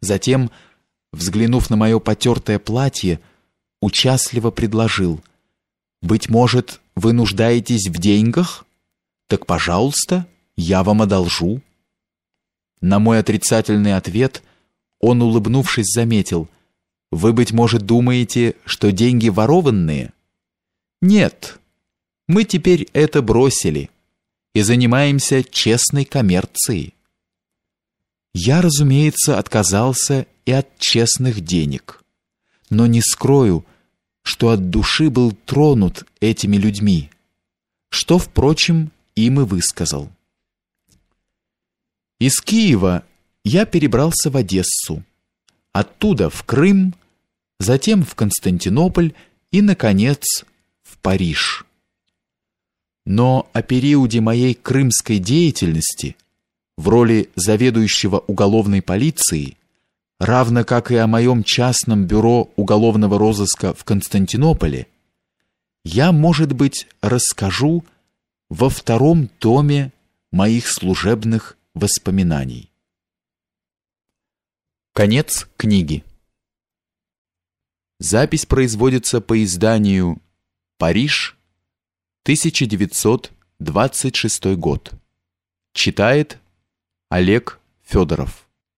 Затем, взглянув на мое потертое платье, участливо предложил: "Быть может, вы нуждаетесь в деньгах? Так, пожалуйста, я вам одолжу". На мой отрицательный ответ он, улыбнувшись, заметил: "Вы быть может думаете, что деньги ворованные?" "Нет. Мы теперь это бросили и занимаемся честной коммерцией". Я, разумеется, отказался и от честных денег. Но не скрою, что от души был тронут этими людьми, что, впрочем, им и высказал. Из Киева я перебрался в Одессу, оттуда в Крым, затем в Константинополь и, наконец, в Париж. Но о периоде моей крымской деятельности – в роли заведующего уголовной полиции, равно как и о моем частном бюро уголовного розыска в Константинополе, я, может быть, расскажу во втором томе моих служебных воспоминаний. Конец книги. Запись производится по изданию Париж, 1926 год. Читает Олег Федоров